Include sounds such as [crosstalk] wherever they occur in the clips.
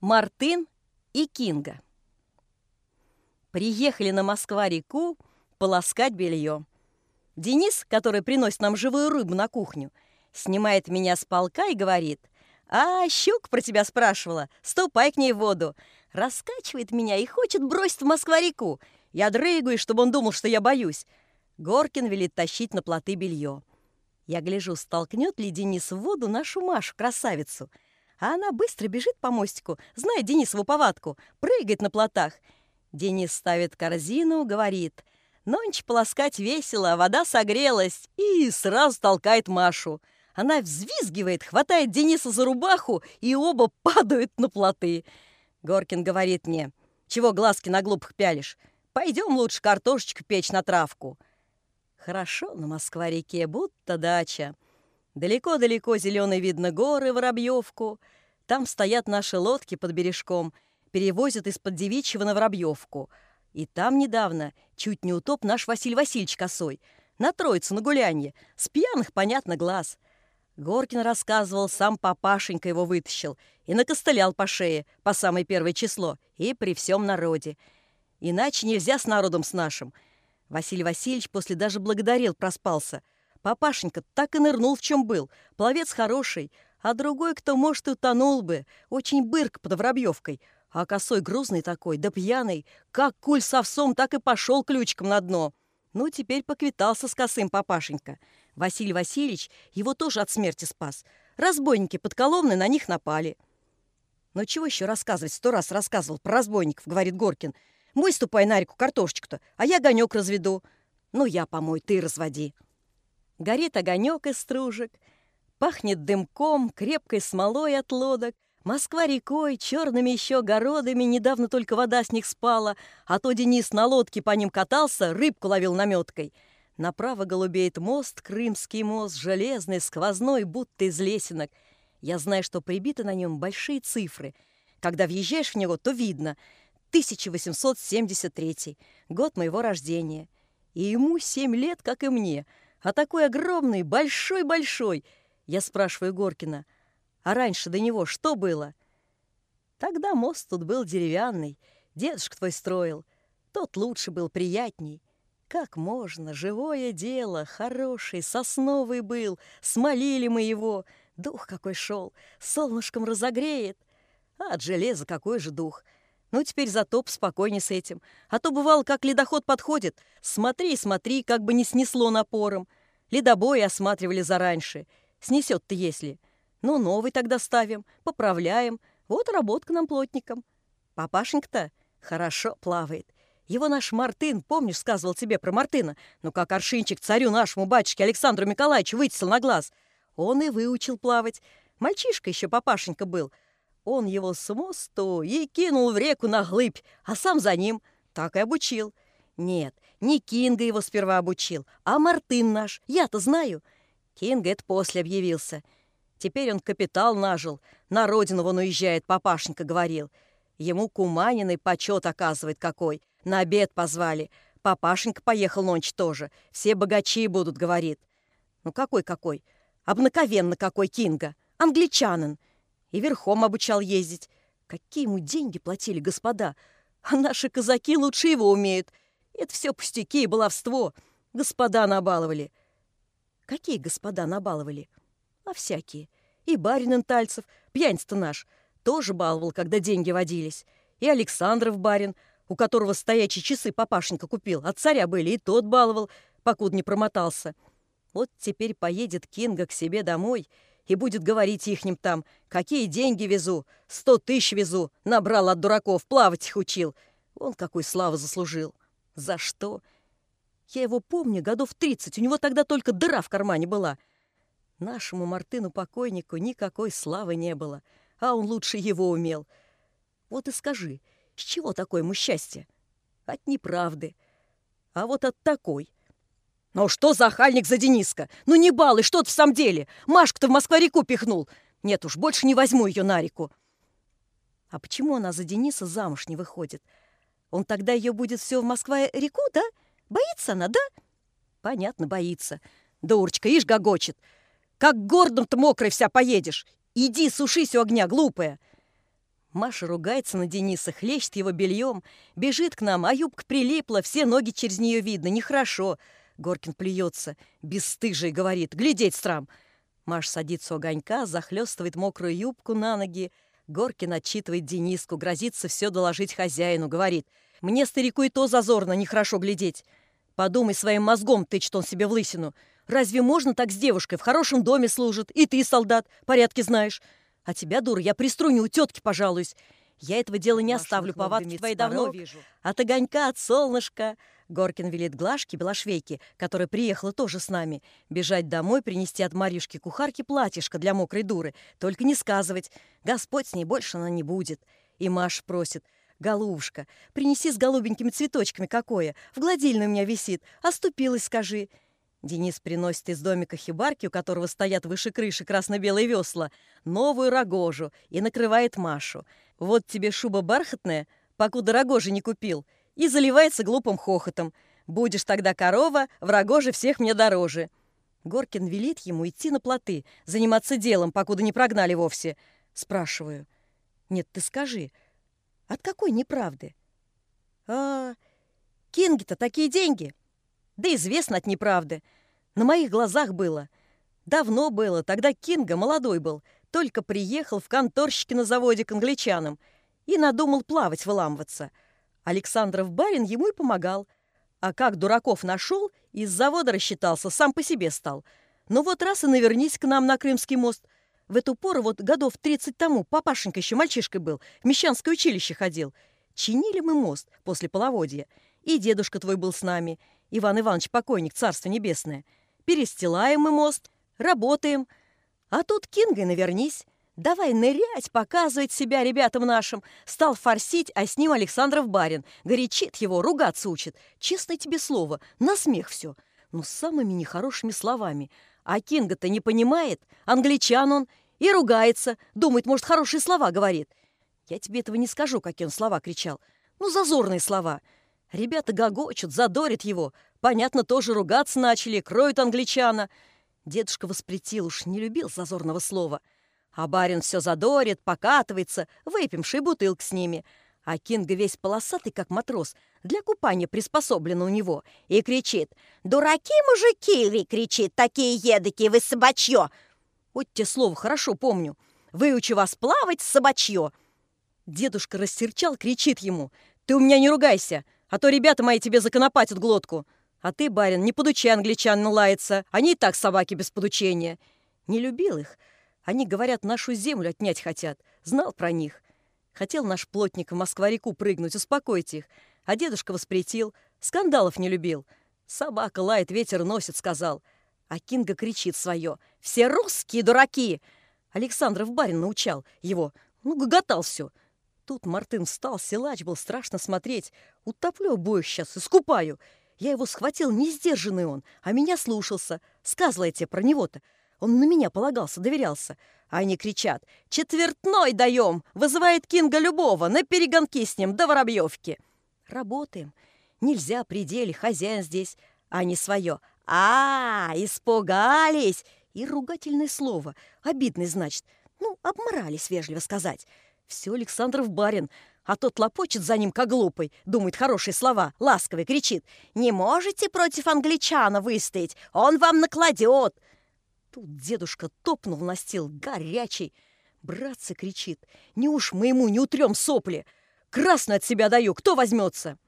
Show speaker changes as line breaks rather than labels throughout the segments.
Мартын и Кинга. Приехали на Москва-реку полоскать белье. Денис, который приносит нам живую рыбу на кухню, снимает меня с полка и говорит, «А, щук про тебя спрашивала, ступай к ней в воду». Раскачивает меня и хочет бросить в Москва-реку. Я дрыгаю, чтобы он думал, что я боюсь. Горкин велит тащить на плоты белье. Я гляжу, столкнет ли Денис в воду нашу Машу, красавицу – а она быстро бежит по мостику, знает Денисову повадку, прыгает на плотах. Денис ставит корзину, говорит, «Нонче полоскать весело, вода согрелась», и сразу толкает Машу. Она взвизгивает, хватает Дениса за рубаху, и оба [laughs] падают на плоты. Горкин говорит мне, «Чего глазки на глупых пялишь? Пойдем лучше картошечку печь на травку». Хорошо на Москва-реке, будто дача. Далеко-далеко зеленые видно горы, Воробьевку. Там стоят наши лодки под бережком, перевозят из-под Девичьего на Воробьевку. И там недавно чуть не утоп наш Василий Васильевич Косой. На Троицу, на гулянье. С пьяных, понятно, глаз. Горкин рассказывал, сам папашенька его вытащил и накостылял по шее по самое первое число и при всем народе. Иначе нельзя с народом с нашим. Василий Васильевич после даже благодарил, проспался — Папашенька так и нырнул, в чем был. Пловец хороший, а другой, кто, может, и утонул бы. Очень бырк под Воробьевкой. А косой грузный такой, да пьяный. Как куль с овсом, так и пошел ключиком на дно. Ну, теперь поквитался с косым папашенька. Василий Васильевич его тоже от смерти спас. Разбойники под Коломной на них напали. «Ну чего еще рассказывать? Сто раз рассказывал про разбойников», — говорит Горкин. «Мой ступай на реку картошечку-то, а я огонек разведу». «Ну, я помой, ты разводи». Горит огонек из стружек, пахнет дымком, крепкой смолой от лодок, Москва рекой, черными еще городами, недавно только вода с них спала, а то Денис на лодке по ним катался, рыбку ловил наметкой. Направо голубеет мост, Крымский мост, железный, сквозной, будто из лесенок. Я знаю, что прибиты на нем большие цифры. Когда въезжаешь в него, то видно. 1873, год моего рождения. И ему семь лет, как и мне — а такой огромный, большой-большой. Я спрашиваю Горкина, а раньше до него что было? Тогда мост тут был деревянный, дедушка твой строил. Тот лучше был, приятней. Как можно, живое дело, хороший, сосновый был, смолили мы его. Дух какой шел, солнышком разогреет. А от железа какой же дух — ну, теперь затоп спокойней с этим. А то бывало, как ледоход подходит. Смотри, смотри, как бы не снесло напором. Ледобои осматривали зараньше. Снесет-то если. Ну, новый тогда ставим, поправляем. Вот работка нам плотникам. Папашенька-то хорошо плавает. Его наш Мартын, помнишь, сказывал тебе про Мартына? Ну, как аршинчик царю нашему батюшке Александру Николаевичу вытесил на глаз. Он и выучил плавать. Мальчишка еще папашенька был — он его с мосту и кинул в реку на глыбь, а сам за ним. Так и обучил. Нет, не Кинга его сперва обучил, а Мартын наш. Я-то знаю. Кинга это после объявился. Теперь он капитал нажил. На родину вон уезжает, папашенька говорил. Ему Куманиной почет оказывает какой. На обед позвали. Папашенька поехал ночь тоже. Все богачи будут, говорит. Ну какой-какой? Обнаковенно какой Кинга. Англичанин и верхом обучал ездить. Какие ему деньги платили господа? А наши казаки лучше его умеют. Это все пустяки и баловство. Господа набаловали. Какие господа набаловали? А всякие. И барин Интальцев, пьяница наш, тоже баловал, когда деньги водились. И Александров барин, у которого стоячие часы папашенька купил, от царя были, и тот баловал, покуда не промотался. Вот теперь поедет Кинга к себе домой — и будет говорить ихним там, какие деньги везу, сто тысяч везу, набрал от дураков, плавать их учил. Он какой славы заслужил. За что? Я его помню, годов тридцать, у него тогда только дыра в кармане была. Нашему Мартыну-покойнику никакой славы не было, а он лучше его умел. Вот и скажи, с чего такое ему счастье? От неправды. А вот от такой — «Ну что за хальник за Дениска? Ну не балый, что ты в самом деле? Машку-то в Москва-реку пихнул. Нет уж, больше не возьму ее на реку». А почему она за Дениса замуж не выходит? Он тогда ее будет все в Москва-реку, да? Боится она, да? Понятно, боится. Дурочка, ишь гогочет. Как гордом-то мокрой вся поедешь. Иди сушись у огня, глупая. Маша ругается на Дениса, хлещет его бельем, бежит к нам, а юбка прилипла, все ноги через нее видно, нехорошо. Горкин плюется, бесстыжий, говорит, глядеть страм. Маш садится у огонька, захлестывает мокрую юбку на ноги. Горкин отчитывает Дениску, грозится все доложить хозяину, говорит, мне, старику, и то зазорно, нехорошо глядеть. Подумай своим мозгом, тычет он себе в лысину. Разве можно так с девушкой? В хорошем доме служит. И ты, солдат, порядки знаешь. А тебя, дура, я приструню у тетки, пожалуюсь. Я этого дела не оставлю, повадки твои давно вижу. От огонька, от солнышка. Горкин велит Глашке, Белошвейке, которая приехала тоже с нами, бежать домой, принести от Марьюшки кухарки платьишко для мокрой дуры. Только не сказывать. Господь с ней больше она не будет. И Маш просит. «Голубушка, принеси с голубенькими цветочками какое. В гладильной у меня висит. Оступилась, скажи». Денис приносит из домика хибарки, у которого стоят выше крыши красно-белые весла, новую рогожу и накрывает Машу. Вот тебе шуба бархатная, покуда рогожи не купил, и заливается глупым хохотом. Будешь тогда корова, в рогоже всех мне дороже. Горкин велит ему идти на плоты, заниматься делом, покуда не прогнали вовсе. Спрашиваю. Нет, ты скажи, от какой неправды? А, Кинги-то такие деньги. Да известно от неправды. На моих глазах было. Давно было, тогда Кинга молодой был, только приехал в конторщики на заводе к англичанам и надумал плавать, выламываться. Александров барин ему и помогал. А как дураков нашел, из завода рассчитался, сам по себе стал. Ну вот раз и навернись к нам на Крымский мост. В эту пору, вот годов 30 тому, папашенька еще мальчишкой был, в Мещанское училище ходил. Чинили мы мост после половодья. И дедушка твой был с нами, Иван Иванович покойник, царство небесное. Перестилаем мы мост, работаем. А тут Кингой навернись. Давай нырять, показывать себя ребятам нашим. Стал форсить, а с ним Александров барин. Горячит его, ругаться учит. Честное тебе слово, на смех все. Ну, самыми нехорошими словами. А Кинга-то не понимает. Англичан он. И ругается. Думает, может, хорошие слова говорит. Я тебе этого не скажу, какие он слова кричал. Ну, зазорные слова. Ребята гогочут, задорят его. Понятно, тоже ругаться начали, кроют англичана. Дедушка воспретил, уж не любил зазорного слова. А барин все задорит, покатывается, выпивший бутылк с ними. А Кинга весь полосатый, как матрос, для купания приспособлен у него. И кричит «Дураки, мужики!» — кричит «Такие едокие, вы собачье!» Вот те слова хорошо помню. «Выучу вас плавать, собачье!» Дедушка рассерчал, кричит ему «Ты у меня не ругайся!» а то ребята мои тебе законопатят глотку. А ты, барин, не подучи англичан лаяться, они и так собаки без подучения. Не любил их. Они, говорят, нашу землю отнять хотят. Знал про них. Хотел наш плотник в Москва-реку прыгнуть, успокоить их. А дедушка воспретил. Скандалов не любил. Собака лает, ветер носит, сказал. А Кинга кричит свое. «Все русские дураки!» Александров барин научал его. Ну, гоготал все. Тут Мартын встал, силач был, страшно смотреть. Утоплю обоих сейчас, искупаю. Я его схватил, не сдержанный он, а меня слушался. Сказывала я тебе про него-то. Он на меня полагался, доверялся. А они кричат «Четвертной даем! Вызывает Кинга любого, на перегонки с ним до Воробьевки!» Работаем. Нельзя при деле, хозяин здесь, а не свое. а, -а испугались! И ругательное слово. Обидный, значит. Ну, обморались, вежливо сказать. Все Александров барин, а тот лопочет за ним, как глупый, думает хорошие слова, ласковый, кричит. «Не можете против англичана выстоять, он вам накладет!» Тут дедушка топнул на стил, горячий. Братцы кричит. «Не уж мы ему не утрем сопли! Красную от себя даю, кто возьмется?»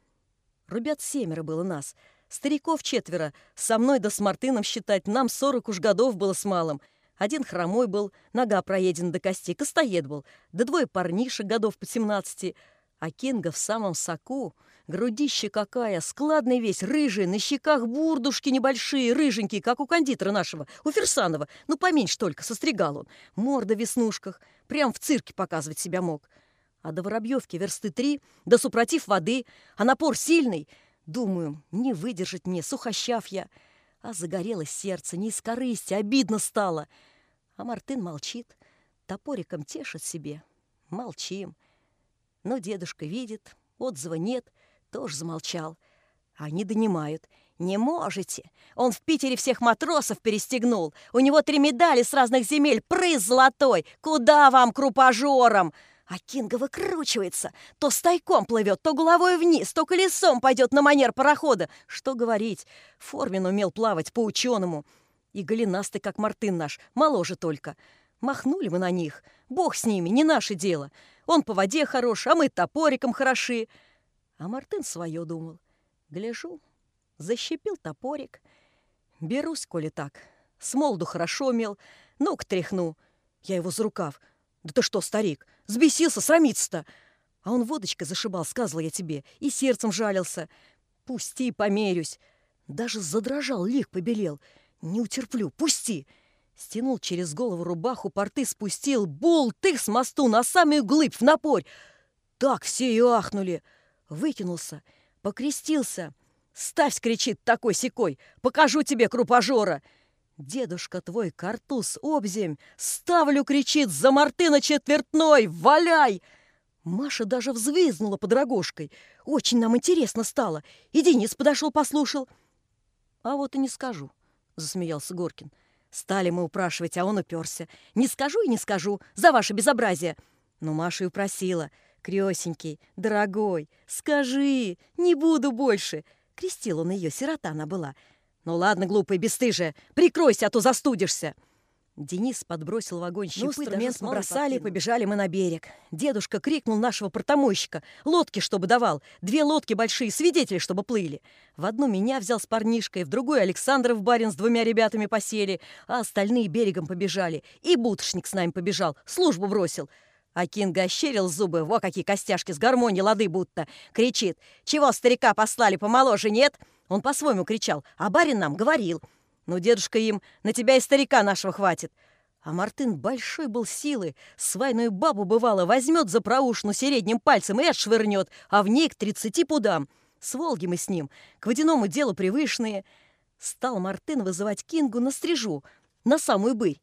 Ребят семеро было нас, стариков четверо. Со мной да с Мартыном считать нам сорок уж годов было с малым — один хромой был, нога проедена до костей, костоед был, да двое парнишек годов по семнадцати. А Кинга в самом соку, грудище какая, складный весь, рыжий, на щеках бурдушки небольшие, рыженькие, как у кондитера нашего, у Ферсанова, ну поменьше только, состригал он, морда в веснушках, прям в цирке показывать себя мог. А до Воробьевки версты три, да супротив воды, а напор сильный. Думаю, не выдержать мне, сухощав я. А загорелось сердце, не из корысти, обидно стало — а Мартын молчит, топориком тешит себе. Молчим. Но дедушка видит, отзыва нет, тоже замолчал. Они донимают. «Не можете! Он в Питере всех матросов перестегнул. У него три медали с разных земель, прыз золотой. Куда вам, крупажорам?» А Кинга выкручивается, то стайком плывет, то головой вниз, то колесом пойдет на манер парохода. Что говорить, Формин умел плавать по-ученому. И голенастый, как Мартын наш, моложе только. Махнули мы на них. Бог с ними, не наше дело. Он по воде хорош, а мы топориком хороши. А Мартын свое думал. Гляжу, защипил топорик. Берусь, коли так. С молоду хорошо мел. Ну-ка тряхну. Я его за рукав. Да ты что, старик, сбесился, срамиться-то? А он водочкой зашибал, сказал я тебе, и сердцем жалился. Пусти, померюсь. Даже задрожал, лик побелел. Не утерплю, пусти. Стянул через голову рубаху, порты спустил. Бул, ты с мосту на самую глыбь, в напорь. Так все и ахнули. Выкинулся, покрестился. «Ставь!» — кричит такой-сякой. «Покажу тебе крупожора!» Дедушка твой, картуз, обземь, ставлю, кричит, за Мартына четвертной, валяй! Маша даже взвизгнула под рогожкой. Очень нам интересно стало. И Денис подошел, послушал. А вот и не скажу, засмеялся Горкин. Стали мы упрашивать, а он уперся. Не скажу и не скажу, за ваше безобразие. Но Маша и упросила. Крёсенький, дорогой, скажи, не буду больше. Крестил он ее, сирота она была. «Ну ладно, глупый, бесстыжая, прикройся, а то застудишься!» Денис подбросил в огонь щепы, ну, инструмент бросали, побежали мы на берег. Дедушка крикнул нашего портомойщика. Лодки, чтобы давал. Две лодки большие, свидетели, чтобы плыли. В одну меня взял с парнишкой, в другую Александров барин с двумя ребятами посели, а остальные берегом побежали. И бутышник с нами побежал, службу бросил. А Кинга ощерил зубы, во какие костяшки, с гармонии лады будто. Кричит, чего старика послали помоложе, нет? Он по-своему кричал, а барин нам говорил. Ну, дедушка им, на тебя и старика нашего хватит. А Мартын большой был силы, свайную бабу, бывало, возьмет за проушину середним пальцем и отшвырнет, а в ней к тридцати пудам. С Волги мы с ним, к водяному делу привычные. Стал Мартын вызывать Кингу на стрижу, на самую быль.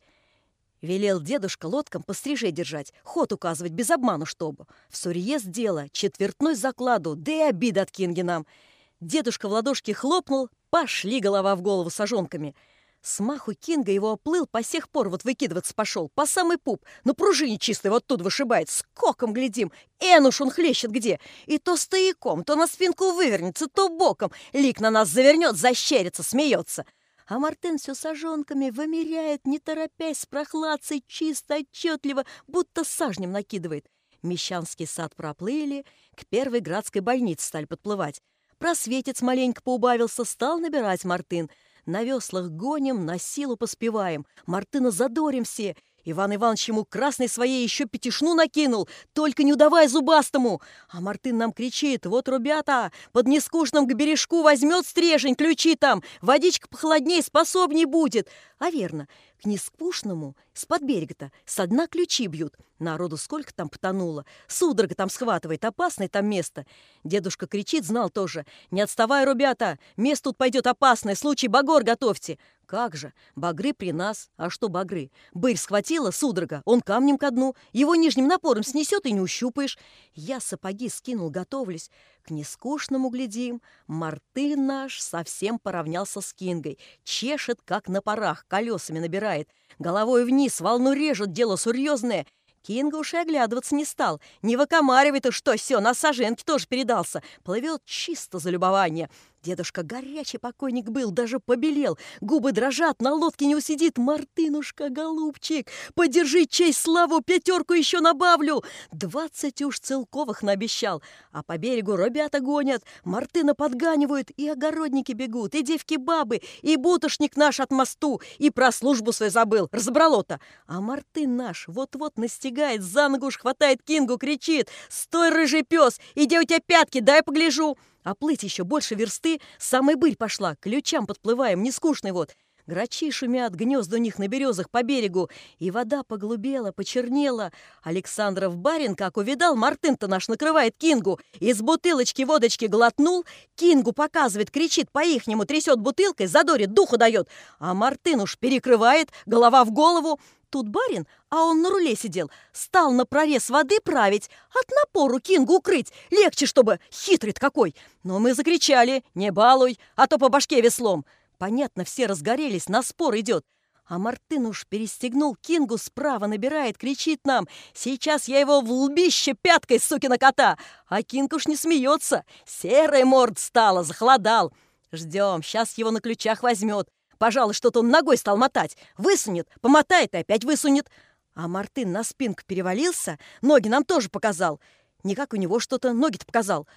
Велел дедушка лодкам по стриже держать, ход указывать без обману, чтобы. В сурьез дело, четвертной закладу, да и обида от Кинги нам — Дедушка в ладошки хлопнул, пошли голова в голову сажонками. Смаху Кинга его оплыл, по сих пор вот выкидываться пошел, по самый пуп, на пружине чистой вот тут вышибает, скоком глядим, эн уж он хлещет где, и то стояком, то на спинку вывернется, то боком, лик на нас завернет, защерится, смеется. А Мартын все сажонками вымеряет, не торопясь, с прохладцей, чисто, отчетливо, будто сажнем накидывает. Мещанский сад проплыли, к первой градской больнице стали подплывать. Просветец маленько поубавился, стал набирать Мартын. На веслах гоним, на силу поспеваем. Мартына задорим все. Иван Иванович ему красной своей еще пятишну накинул, только не удавай зубастому. А Мартын нам кричит, вот, ребята, под нескучным к бережку возьмет стрежень, ключи там, водичка похолодней, способней будет. А верно, к нескучному с-под берега-то со дна ключи бьют. Народу сколько там потонуло. Судорога там схватывает, опасное там место. Дедушка кричит, знал тоже. «Не отставай, ребята! Место тут пойдет опасное, случай багор готовьте!» Как же, багры при нас. А что багры? Бырь схватила, судорога, он камнем ко дну. Его нижним напором снесет и не ущупаешь. Я сапоги скинул, готовлюсь. К нескучному глядим. Мартын наш совсем поравнялся с Кингой. Чешет, как на парах, колесами набирает. Головой вниз, волну режет, дело серьезное. Кинга уж и оглядываться не стал. Не выкомаривай-то что, все, на саженке тоже передался. Плывет чисто за любование. Дедушка горячий покойник был, даже побелел. Губы дрожат, на лодке не усидит. Мартынушка, голубчик, подержи честь, славу, пятерку еще набавлю. Двадцать уж целковых наобещал. А по берегу ребята гонят, Мартына подганивают, и огородники бегут, и девки-бабы, и бутушник наш от мосту, и про службу свою забыл, разобрало-то. А Мартын наш вот-вот настигает, за ногу уж хватает Кингу, кричит. «Стой, рыжий пес, иди у тебя пятки, дай погляжу!» А плыть еще больше версты, самой быль пошла, ключам подплываем, не скучный вот. Грачи шумят, гнезда у них на березах по берегу, и вода поглубела, почернела. Александров барин, как увидал, Мартын-то наш накрывает Кингу, из бутылочки водочки глотнул, Кингу показывает, кричит по-ихнему, трясет бутылкой, задорит, духу дает, а Мартын уж перекрывает, голова в голову, Тут барин, а он на руле сидел, стал на прорез воды править, от напору Кингу укрыть, легче, чтобы хитрый какой. Но мы закричали, не балуй, а то по башке веслом. Понятно, все разгорелись, на спор идет. А Мартын уж перестегнул Кингу, справа набирает, кричит нам. Сейчас я его в лбище пяткой, сукина кота. А Кинг уж не смеется. Серая морд стала, захолодал. Ждем, сейчас его на ключах возьмет. Пожалуй, что-то он ногой стал мотать. Высунет, помотает и опять высунет. А Мартын на спинку перевалился, ноги нам тоже показал. Не как у него что-то, ноги-то показал.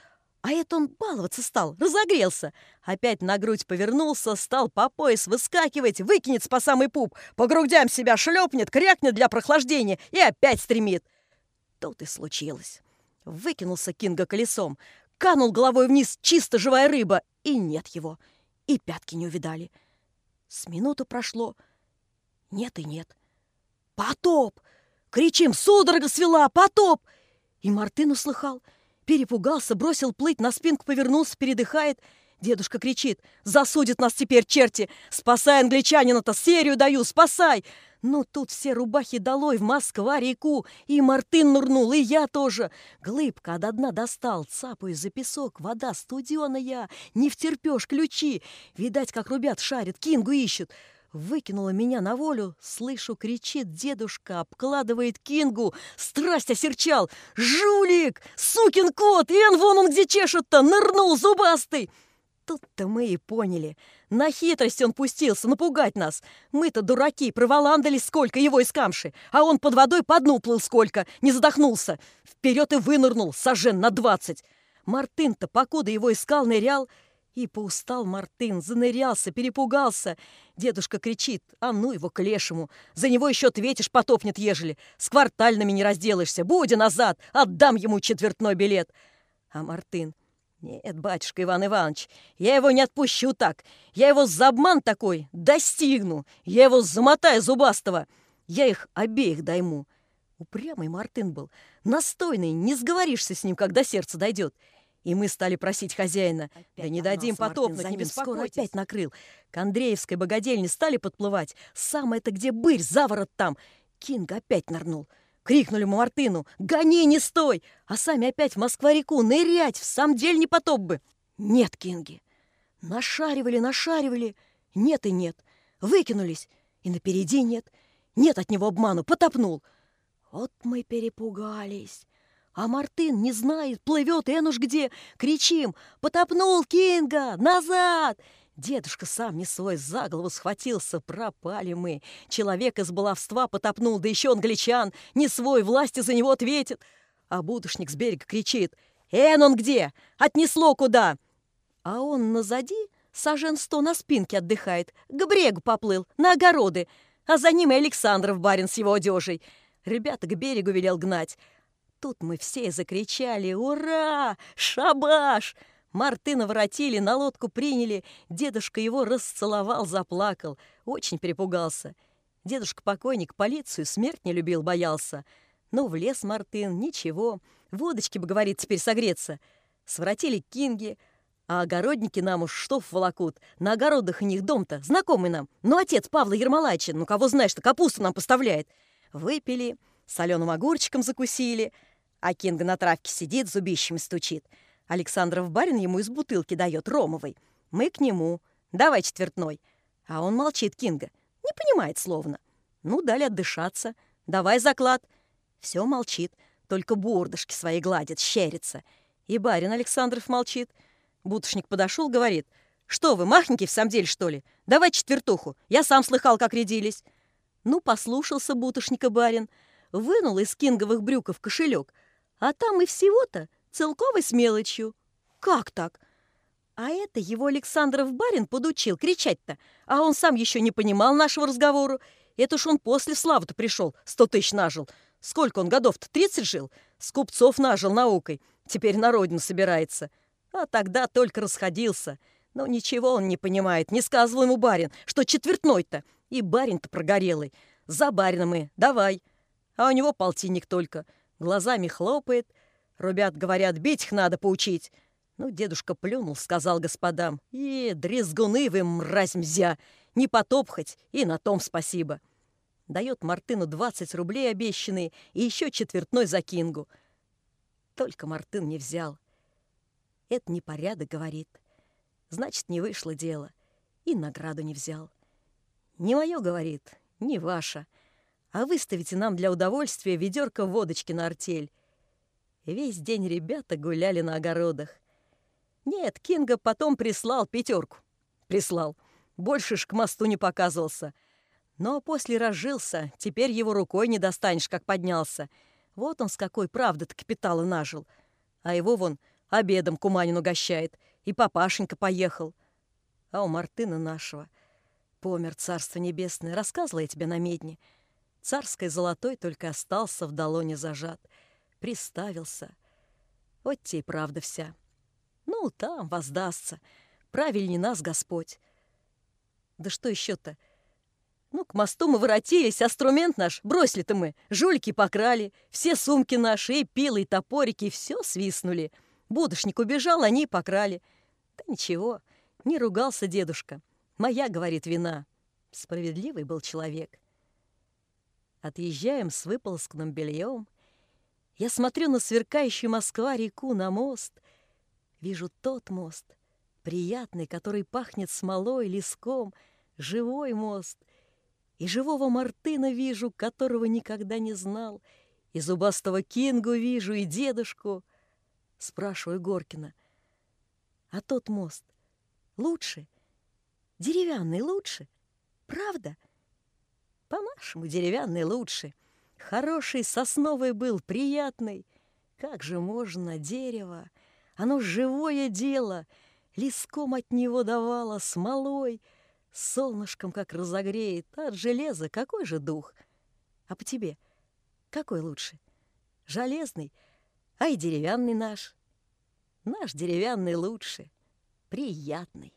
А это он баловаться стал, разогрелся. Опять на грудь повернулся, стал по пояс выскакивать, выкинет по самый пуп, по грудям себя шлепнет, крякнет для прохлаждения и опять стремит. Тут и случилось. Выкинулся Кинга колесом, канул головой вниз чисто живая рыба, и нет его. И пятки не увидали. С минуту прошло. Нет и нет. «Потоп!» Кричим, судорога свела, потоп! И Мартын услыхал — Перепугался, бросил плыть, на спинку повернулся, передыхает. Дедушка кричит, засудит нас теперь черти! Спасай англичанина-то, серию даю, спасай! Ну, тут все рубахи долой в Москва-реку, и Мартын нырнул, и я тоже. Глыбка до дна достал, цапаю за песок, вода студеная, не втерпешь ключи. Видать, как рубят шарят, кингу ищут. Выкинула меня на волю, слышу, кричит дедушка, обкладывает Кингу. Страсть осерчал. «Жулик! Сукин кот! Эн, вон он где чешет-то! Нырнул зубастый!» Тут-то мы и поняли. На хитрость он пустился напугать нас. Мы-то дураки, проволандали сколько его из камши, а он под водой по дну плыл сколько, не задохнулся. Вперед и вынырнул, сожен на двадцать. Мартын-то, покуда его искал, нырял, и поустал Мартын, занырялся, перепугался. Дедушка кричит, а ну его к лешему. За него еще ответишь, потопнет ежели. С квартальными не разделаешься. Будь назад, отдам ему четвертной билет. А Мартын, нет, батюшка Иван Иванович, я его не отпущу так. Я его за обман такой достигну. Я его замотаю зубастого. Я их обеих дайму. Упрямый Мартын был, настойный, не сговоришься с ним, когда сердце дойдет. И мы стали просить хозяина. Опять да не дадим потопнуть, не беспокойтесь. Опять накрыл. К Андреевской богадельне стали подплывать. Самое-то где бырь, заворот там. Кинг опять нырнул. Крикнули мы Мартыну. «Гони, не стой!» А сами опять в Москва-реку нырять, в самом деле не потоп бы. Нет, Кинги. Нашаривали, нашаривали. Нет и нет. Выкинулись. И напереди нет. Нет от него обману. Потопнул. Вот мы перепугались. А Мартын не знает, плывет, эн уж где. Кричим, потопнул Кинга, назад! Дедушка сам не свой, за голову схватился, пропали мы. Человек из баловства потопнул, да еще англичан, не свой, власти за него ответит. А будушник с берега кричит, «Эн он где? Отнесло куда?» А он назади сажен сто на спинке отдыхает, к брегу поплыл, на огороды, а за ним и Александров барин с его одежей. Ребята к берегу велел гнать, Тут мы все закричали «Ура! Шабаш!» Мартына воротили, на лодку приняли. Дедушка его расцеловал, заплакал. Очень перепугался. Дедушка-покойник полицию смерть не любил, боялся. Ну, влез Мартын, ничего. Водочки бы, говорит, теперь согреться. Своротили кинги, а огородники нам уж штоф волокут. На огородах у них дом-то знакомый нам. Ну, отец Павла Ермолайча, ну, кого знаешь, что капусту нам поставляет. Выпили, соленым огурчиком закусили — а Кинга на травке сидит, зубищами стучит. Александров барин ему из бутылки дает, ромовой. Мы к нему. Давай четвертной. А он молчит, Кинга. Не понимает словно. Ну, дали отдышаться. Давай заклад. Все молчит. Только бурдышки свои гладит, щерится. И барин Александров молчит. Бутушник подошел, говорит. «Что вы, махники в самом деле, что ли? Давай четвертуху. Я сам слыхал, как рядились». Ну, послушался бутушника барин. Вынул из кинговых брюков кошелек, а там и всего-то целковой с мелочью. Как так? А это его Александров барин подучил кричать-то, а он сам еще не понимал нашего разговору. Это ж он после славы-то пришел, сто тысяч нажил. Сколько он годов-то, тридцать жил? С купцов нажил наукой, теперь на родину собирается. А тогда только расходился. Но ничего он не понимает, не сказывал ему барин, что четвертной-то. И барин-то прогорелый. За барина мы, давай. А у него полтинник только — глазами хлопает. Ребят говорят, бить их надо поучить. Ну, дедушка плюнул, сказал господам. «И, дрезгуны вы, мразь мзя! Не потопхать, и на том спасибо!» Дает Мартыну 20 рублей обещанные и еще четвертной за кингу. Только Мартын не взял. Это непорядок, говорит. Значит, не вышло дело. И награду не взял. Не мое, говорит, Не ваша. А выставите нам для удовольствия ведерко водочки на артель. Весь день ребята гуляли на огородах. Нет, Кинга потом прислал пятерку. Прислал. Больше ж к мосту не показывался. Но после разжился, теперь его рукой не достанешь, как поднялся. Вот он с какой правды-то капитала нажил. А его вон обедом Куманин угощает. И папашенька поехал. А у Мартына нашего помер царство небесное. Рассказывала я тебе на медне. Царской золотой только остался в долоне зажат. Приставился. Вот те и правда вся. Ну, там воздастся. Правильней нас Господь. Да что еще-то? Ну, к мосту мы воротились, инструмент наш бросили-то мы. Жулики покрали, все сумки наши, и пилы, и топорики, все свистнули. Будошник убежал, они покрали. Да ничего, не ругался дедушка. Моя, говорит, вина. Справедливый был человек. Отъезжаем с выползкным бельем. Я смотрю на сверкающую Москва-реку, на мост. Вижу тот мост, приятный, который пахнет смолой, леском, живой мост. И живого Мартына вижу, которого никогда не знал. И зубастого Кингу вижу, и дедушку. Спрашиваю Горкина. А тот мост лучше? Деревянный лучше? Правда? — по-нашему, деревянный лучше. Хороший сосновый был, приятный. Как же можно дерево? Оно живое дело. Леском от него давало, смолой. Солнышком как разогреет. От железа какой же дух? А по тебе какой лучше? Железный, а и деревянный наш. Наш деревянный лучше, приятный.